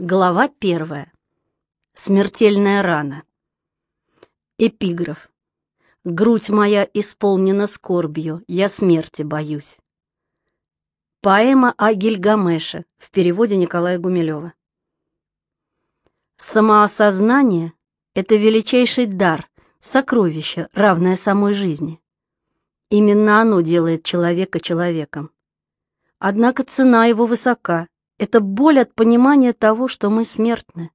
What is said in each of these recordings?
Глава первая. Смертельная рана. Эпиграф. Грудь моя исполнена скорбью, я смерти боюсь. Поэма о Гильгамеше в переводе Николая Гумилева. Самоосознание — это величайший дар, сокровище, равное самой жизни. Именно оно делает человека человеком. Однако цена его высока, это боль от понимания того, что мы смертны.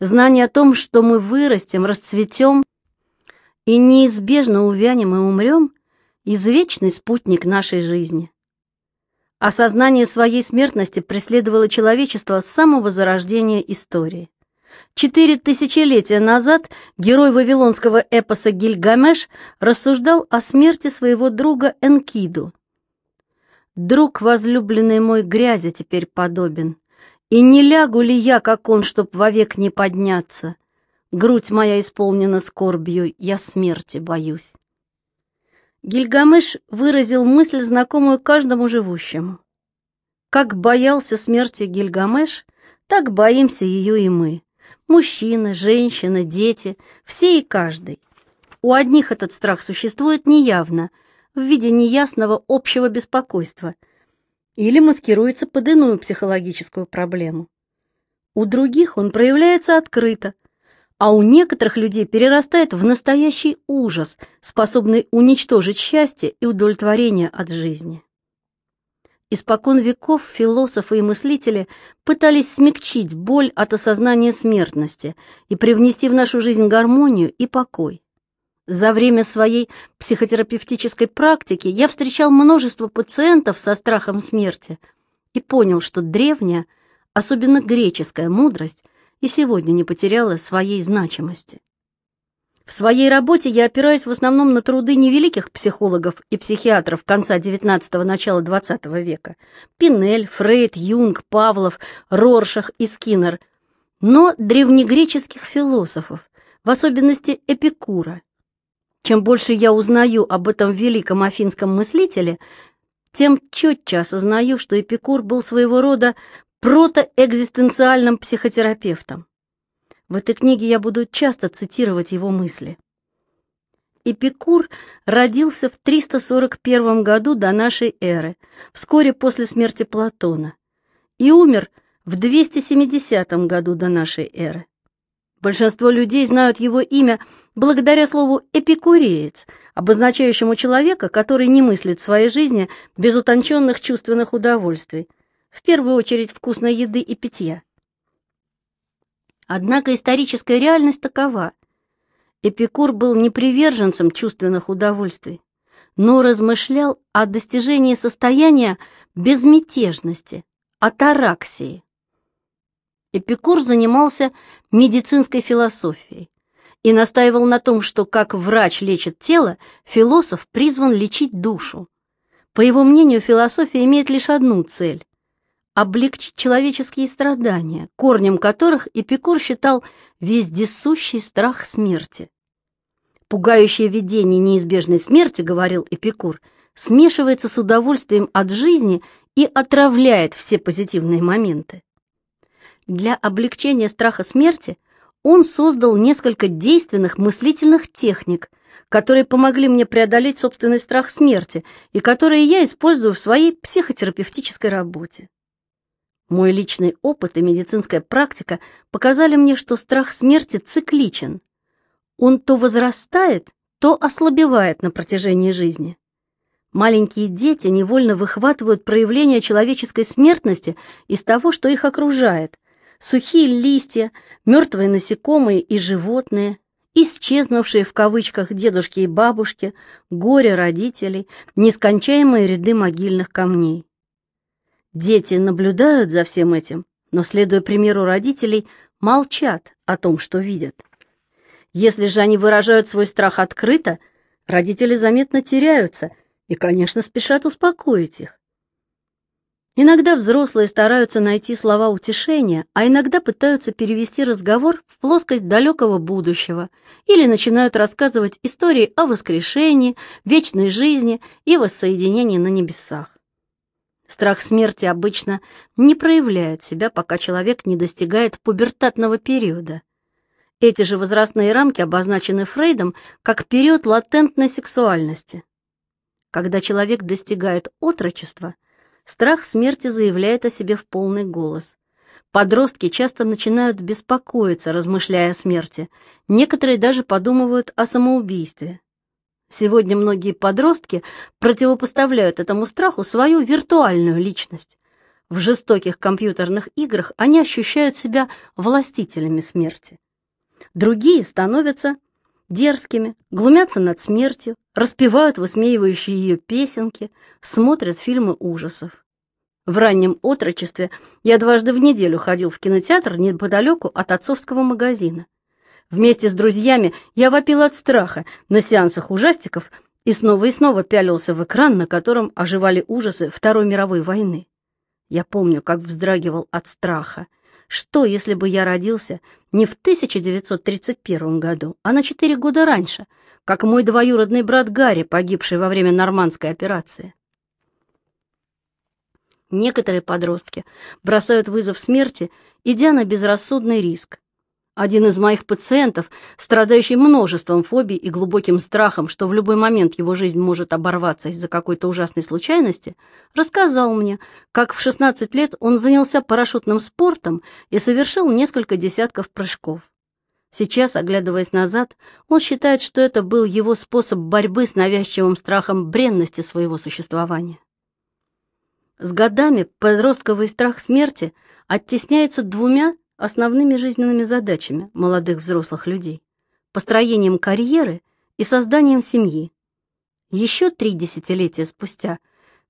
Знание о том, что мы вырастем, расцветем и неизбежно увянем и умрем, извечный спутник нашей жизни. Осознание своей смертности преследовало человечество с самого зарождения истории. Четыре тысячелетия назад герой вавилонского эпоса Гильгамеш рассуждал о смерти своего друга Энкиду, Друг возлюбленный мой грязи теперь подобен, И не лягу ли я, как он, чтоб вовек не подняться? Грудь моя исполнена скорбью, я смерти боюсь. Гильгамеш выразил мысль, знакомую каждому живущему. Как боялся смерти Гильгамеш, так боимся ее и мы. Мужчины, женщины, дети, все и каждый. У одних этот страх существует неявно — в виде неясного общего беспокойства или маскируется под иную психологическую проблему. У других он проявляется открыто, а у некоторых людей перерастает в настоящий ужас, способный уничтожить счастье и удовлетворение от жизни. Испокон веков философы и мыслители пытались смягчить боль от осознания смертности и привнести в нашу жизнь гармонию и покой. За время своей психотерапевтической практики я встречал множество пациентов со страхом смерти и понял, что древняя, особенно греческая мудрость и сегодня не потеряла своей значимости. В своей работе я опираюсь в основном на труды невеликих психологов и психиатров конца XIX – начала XX века – Пинель, Фрейд, Юнг, Павлов, Роршах и Скиннер, но древнегреческих философов, в особенности Эпикура – чем больше я узнаю об этом великом афинском мыслителе, тем четче осознаю, что Эпикур был своего рода протоэкзистенциальным психотерапевтом. В этой книге я буду часто цитировать его мысли. Эпикур родился в 341 году до нашей эры, вскоре после смерти Платона, и умер в 270 году до нашей эры. Большинство людей знают его имя благодаря слову «эпикуреец», обозначающему человека, который не мыслит своей жизни без утонченных чувственных удовольствий, в первую очередь вкусной еды и питья. Однако историческая реальность такова. Эпикур был не приверженцем чувственных удовольствий, но размышлял о достижении состояния безмятежности, атараксии. Эпикур занимался медицинской философией и настаивал на том, что как врач лечит тело, философ призван лечить душу. По его мнению, философия имеет лишь одну цель – облегчить человеческие страдания, корнем которых Эпикур считал вездесущий страх смерти. Пугающее видение неизбежной смерти, говорил Эпикур, смешивается с удовольствием от жизни и отравляет все позитивные моменты. Для облегчения страха смерти он создал несколько действенных мыслительных техник, которые помогли мне преодолеть собственный страх смерти и которые я использую в своей психотерапевтической работе. Мой личный опыт и медицинская практика показали мне, что страх смерти цикличен. Он то возрастает, то ослабевает на протяжении жизни. Маленькие дети невольно выхватывают проявления человеческой смертности из того, что их окружает, сухие листья, мертвые насекомые и животные, исчезнувшие в кавычках дедушки и бабушки, горе родителей, нескончаемые ряды могильных камней. Дети наблюдают за всем этим, но, следуя примеру родителей, молчат о том, что видят. Если же они выражают свой страх открыто, родители заметно теряются и, конечно, спешат успокоить их. Иногда взрослые стараются найти слова утешения, а иногда пытаются перевести разговор в плоскость далекого будущего или начинают рассказывать истории о воскрешении, вечной жизни и воссоединении на небесах. Страх смерти обычно не проявляет себя, пока человек не достигает пубертатного периода. Эти же возрастные рамки обозначены Фрейдом как период латентной сексуальности. Когда человек достигает отрочества, страх смерти заявляет о себе в полный голос. Подростки часто начинают беспокоиться, размышляя о смерти. Некоторые даже подумывают о самоубийстве. Сегодня многие подростки противопоставляют этому страху свою виртуальную личность. В жестоких компьютерных играх они ощущают себя властителями смерти. Другие становятся дерзкими, глумятся над смертью, распевают высмеивающие ее песенки, смотрят фильмы ужасов. В раннем отрочестве я дважды в неделю ходил в кинотеатр неподалеку от отцовского магазина. Вместе с друзьями я вопил от страха на сеансах ужастиков и снова и снова пялился в экран, на котором оживали ужасы Второй мировой войны. Я помню, как вздрагивал от страха. Что, если бы я родился не в 1931 году, а на четыре года раньше, как мой двоюродный брат Гарри, погибший во время нормандской операции? Некоторые подростки бросают вызов смерти, идя на безрассудный риск, один из моих пациентов, страдающий множеством фобий и глубоким страхом, что в любой момент его жизнь может оборваться из-за какой-то ужасной случайности, рассказал мне, как в 16 лет он занялся парашютным спортом и совершил несколько десятков прыжков. Сейчас, оглядываясь назад, он считает, что это был его способ борьбы с навязчивым страхом бренности своего существования. С годами подростковый страх смерти оттесняется двумя основными жизненными задачами молодых взрослых людей – построением карьеры и созданием семьи. Еще три десятилетия спустя,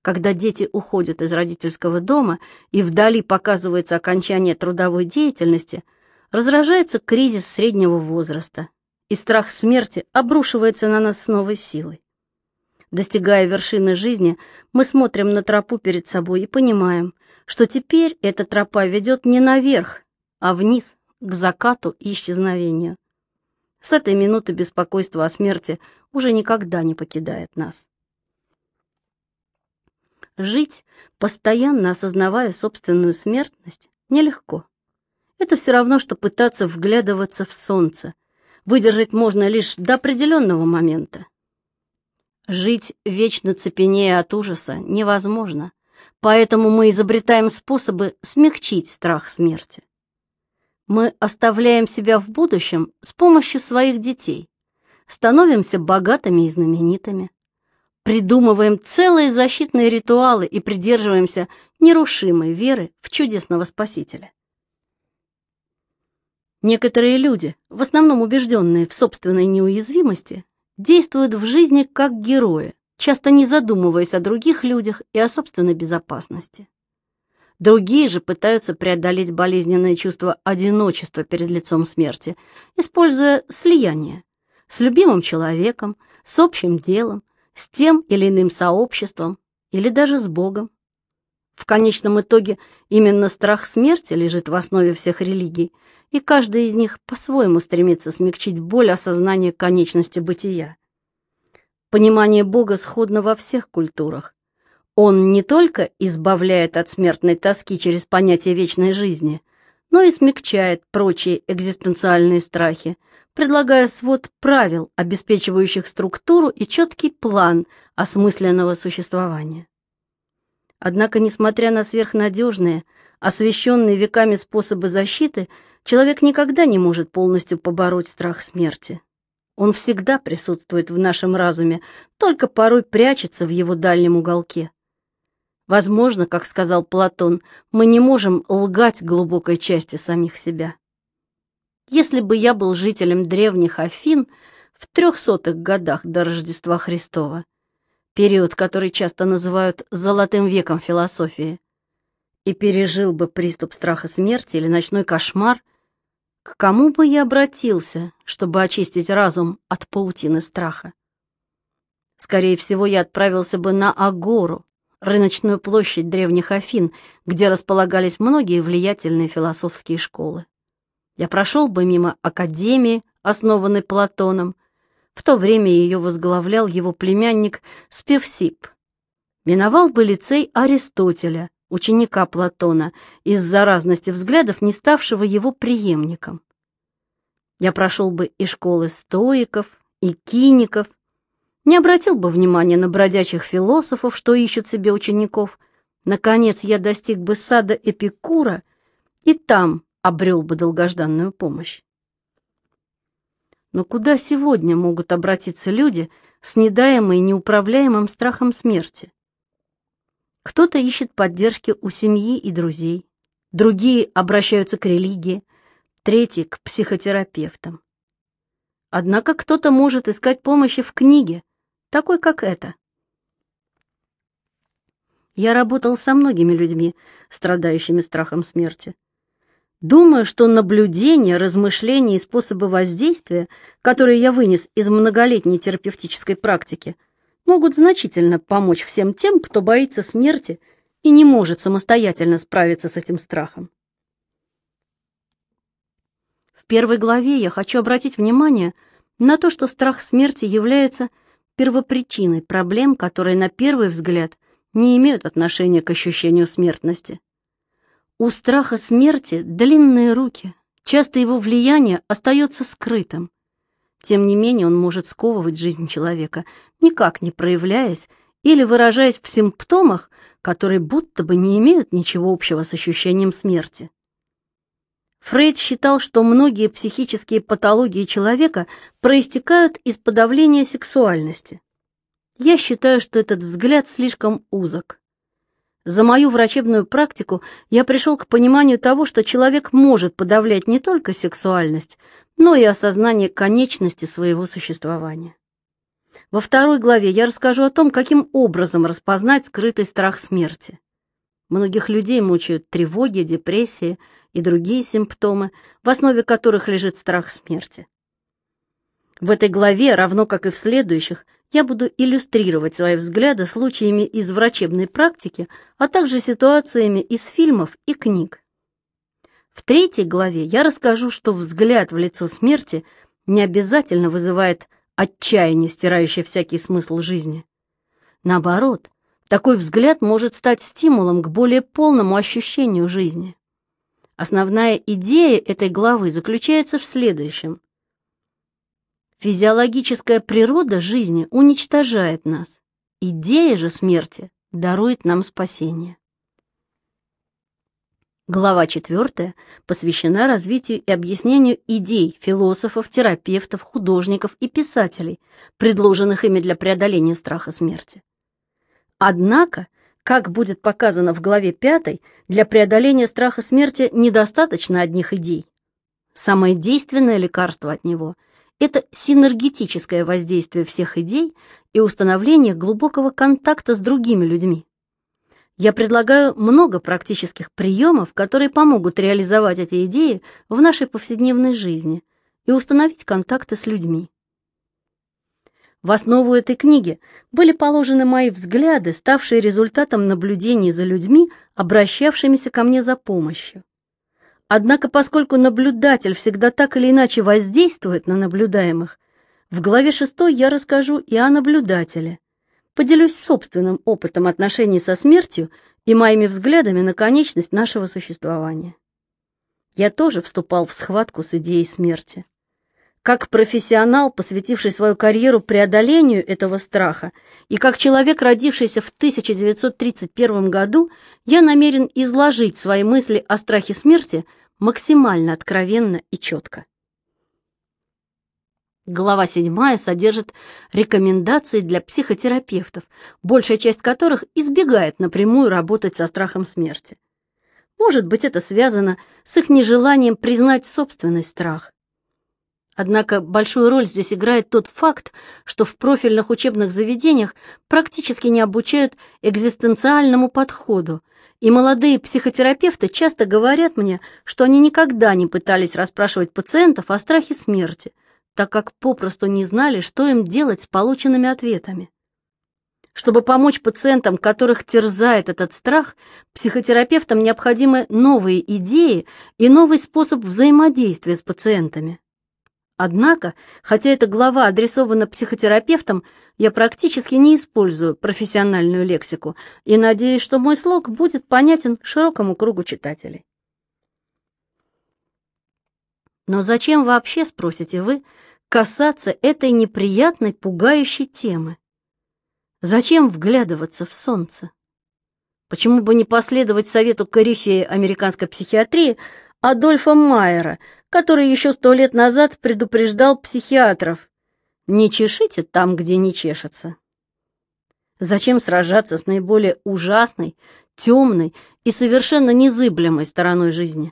когда дети уходят из родительского дома и вдали показывается окончание трудовой деятельности, разражается кризис среднего возраста, и страх смерти обрушивается на нас с новой силой. Достигая вершины жизни, мы смотрим на тропу перед собой и понимаем, что теперь эта тропа ведет не наверх, а вниз, к закату и исчезновению. С этой минуты беспокойство о смерти уже никогда не покидает нас. Жить, постоянно осознавая собственную смертность, нелегко. Это все равно, что пытаться вглядываться в солнце. Выдержать можно лишь до определенного момента. Жить вечно цепенея от ужаса невозможно, поэтому мы изобретаем способы смягчить страх смерти. Мы оставляем себя в будущем с помощью своих детей, становимся богатыми и знаменитыми, придумываем целые защитные ритуалы и придерживаемся нерушимой веры в чудесного Спасителя. Некоторые люди, в основном убежденные в собственной неуязвимости, действуют в жизни как герои, часто не задумываясь о других людях и о собственной безопасности. Другие же пытаются преодолеть болезненное чувство одиночества перед лицом смерти, используя слияние с любимым человеком, с общим делом, с тем или иным сообществом или даже с Богом. В конечном итоге именно страх смерти лежит в основе всех религий, и каждая из них по-своему стремится смягчить боль осознания конечности бытия. Понимание Бога сходно во всех культурах, он не только избавляет от смертной тоски через понятие вечной жизни, но и смягчает прочие экзистенциальные страхи, предлагая свод правил, обеспечивающих структуру и четкий план осмысленного существования. Однако, несмотря на сверхнадежные, освященные веками способы защиты, человек никогда не может полностью побороть страх смерти. Он всегда присутствует в нашем разуме, только порой прячется в его дальнем уголке. Возможно, как сказал Платон, мы не можем лгать глубокой части самих себя. Если бы я был жителем древних Афин в трехсотых годах до Рождества Христова, период, который часто называют «золотым веком философии», и пережил бы приступ страха смерти или ночной кошмар, к кому бы я обратился, чтобы очистить разум от паутины страха? Скорее всего, я отправился бы на Агору, рыночную площадь древних Афин, где располагались многие влиятельные философские школы. Я прошел бы мимо Академии, основанной Платоном. В то время ее возглавлял его племянник Спевсип. миновал бы лицей Аристотеля, ученика Платона, из-за разности взглядов, не ставшего его преемником. Я прошел бы и школы стоиков, и киников, не обратил бы внимания на бродячих философов, что ищут себе учеников. Наконец я достиг бы сада Эпикура и там обрел бы долгожданную помощь. Но куда сегодня могут обратиться люди с недаемой неуправляемым страхом смерти? Кто-то ищет поддержки у семьи и друзей, другие обращаются к религии, третьи — к психотерапевтам. Однако кто-то может искать помощи в книге, такой как эта. Я работал со многими людьми, страдающими страхом смерти. Думаю, что наблюдения, размышления и способы воздействия, которые я вынес из многолетней терапевтической практики, могут значительно помочь всем тем, кто боится смерти и не может самостоятельно справиться с этим страхом. В первой главе я хочу обратить внимание на то, что страх смерти является первопричиной проблем, которые на первый взгляд не имеют отношения к ощущению смертности. У страха смерти длинные руки, часто его влияние остается скрытым. Тем не менее он может сковывать жизнь человека, никак не проявляясь или выражаясь в симптомах, которые будто бы не имеют ничего общего с ощущением смерти. Фрейд считал, что многие психические патологии человека проистекают из подавления сексуальности. Я считаю, что этот взгляд слишком узок. За мою врачебную практику я пришел к пониманию того, что человек может подавлять не только сексуальность, но и осознание конечности своего существования. Во второй главе я расскажу о том, каким образом распознать скрытый страх смерти. Многих людей мучают тревоги, депрессии и другие симптомы, в основе которых лежит страх смерти. В этой главе, равно как и в следующих, я буду иллюстрировать свои взгляды случаями из врачебной практики, а также ситуациями из фильмов и книг. В третьей главе я расскажу, что взгляд в лицо смерти не обязательно вызывает отчаяние, стирающее всякий смысл жизни. Наоборот, такой взгляд может стать стимулом к более полному ощущению жизни. Основная идея этой главы заключается в следующем. Физиологическая природа жизни уничтожает нас. Идея же смерти дарует нам спасение. Глава 4 посвящена развитию и объяснению идей философов, терапевтов, художников и писателей, предложенных ими для преодоления страха смерти. Однако, как будет показано в главе 5, для преодоления страха смерти недостаточно одних идей. Самое действенное лекарство от него – это синергетическое воздействие всех идей и установление глубокого контакта с другими людьми. Я предлагаю много практических приемов, которые помогут реализовать эти идеи в нашей повседневной жизни и установить контакты с людьми. В основу этой книги были положены мои взгляды, ставшие результатом наблюдений за людьми, обращавшимися ко мне за помощью. Однако, поскольку наблюдатель всегда так или иначе воздействует на наблюдаемых, в главе 6 я расскажу и о наблюдателе. Поделюсь собственным опытом отношений со смертью и моими взглядами на конечность нашего существования. Я тоже вступал в схватку с идеей смерти. Как профессионал, посвятивший свою карьеру преодолению этого страха, и как человек, родившийся в 1931 году, я намерен изложить свои мысли о страхе смерти – максимально откровенно и четко. Глава 7 содержит рекомендации для психотерапевтов, большая часть которых избегает напрямую работать со страхом смерти. Может быть, это связано с их нежеланием признать собственный страх. Однако большую роль здесь играет тот факт, что в профильных учебных заведениях практически не обучают экзистенциальному подходу, и молодые психотерапевты часто говорят мне, что они никогда не пытались расспрашивать пациентов о страхе смерти, так как попросту не знали, что им делать с полученными ответами. Чтобы помочь пациентам, которых терзает этот страх, психотерапевтам необходимы новые идеи и новый способ взаимодействия с пациентами. Однако, хотя эта глава адресована психотерапевтам, я практически не использую профессиональную лексику и надеюсь, что мой слог будет понятен широкому кругу читателей. Но зачем вообще, спросите вы, касаться этой неприятной, пугающей темы? Зачем вглядываться в солнце? Почему бы не последовать совету корифея американской психиатрии Адольфа Майера, который еще сто лет назад предупреждал психиатров «Не чешите там, где не чешется». Зачем сражаться с наиболее ужасной, темной и совершенно незыблемой стороной жизни?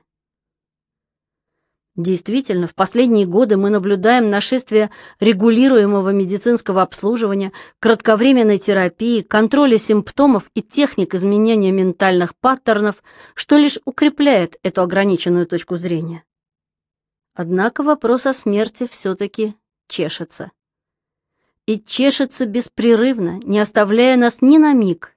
Действительно, в последние годы мы наблюдаем нашествие регулируемого медицинского обслуживания, кратковременной терапии, контроля симптомов и техник изменения ментальных паттернов, что лишь укрепляет эту ограниченную точку зрения. Однако вопрос о смерти все-таки чешется. И чешется беспрерывно, не оставляя нас ни на миг.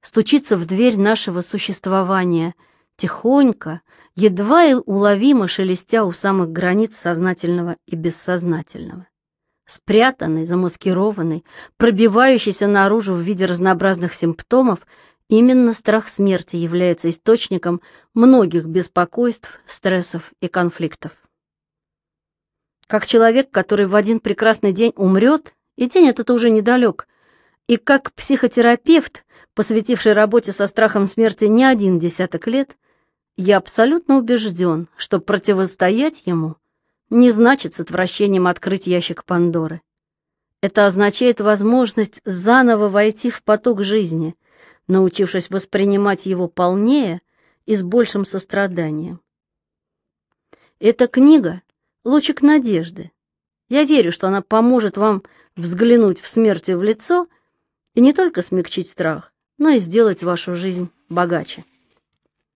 Стучится в дверь нашего существования, тихонько, едва и уловимо шелестя у самых границ сознательного и бессознательного. Спрятанный, замаскированный, пробивающийся наружу в виде разнообразных симптомов, именно страх смерти является источником многих беспокойств, стрессов и конфликтов. Как человек, который в один прекрасный день умрет, и день этот уже недалек, и как психотерапевт, посвятивший работе со страхом смерти не один десяток лет, я абсолютно убежден, что противостоять ему не значит с отвращением открыть ящик Пандоры. Это означает возможность заново войти в поток жизни, научившись воспринимать его полнее и с большим состраданием. Эта книга — лучик надежды. Я верю, что она поможет вам взглянуть в смерти в лицо и не только смягчить страх, но и сделать вашу жизнь богаче.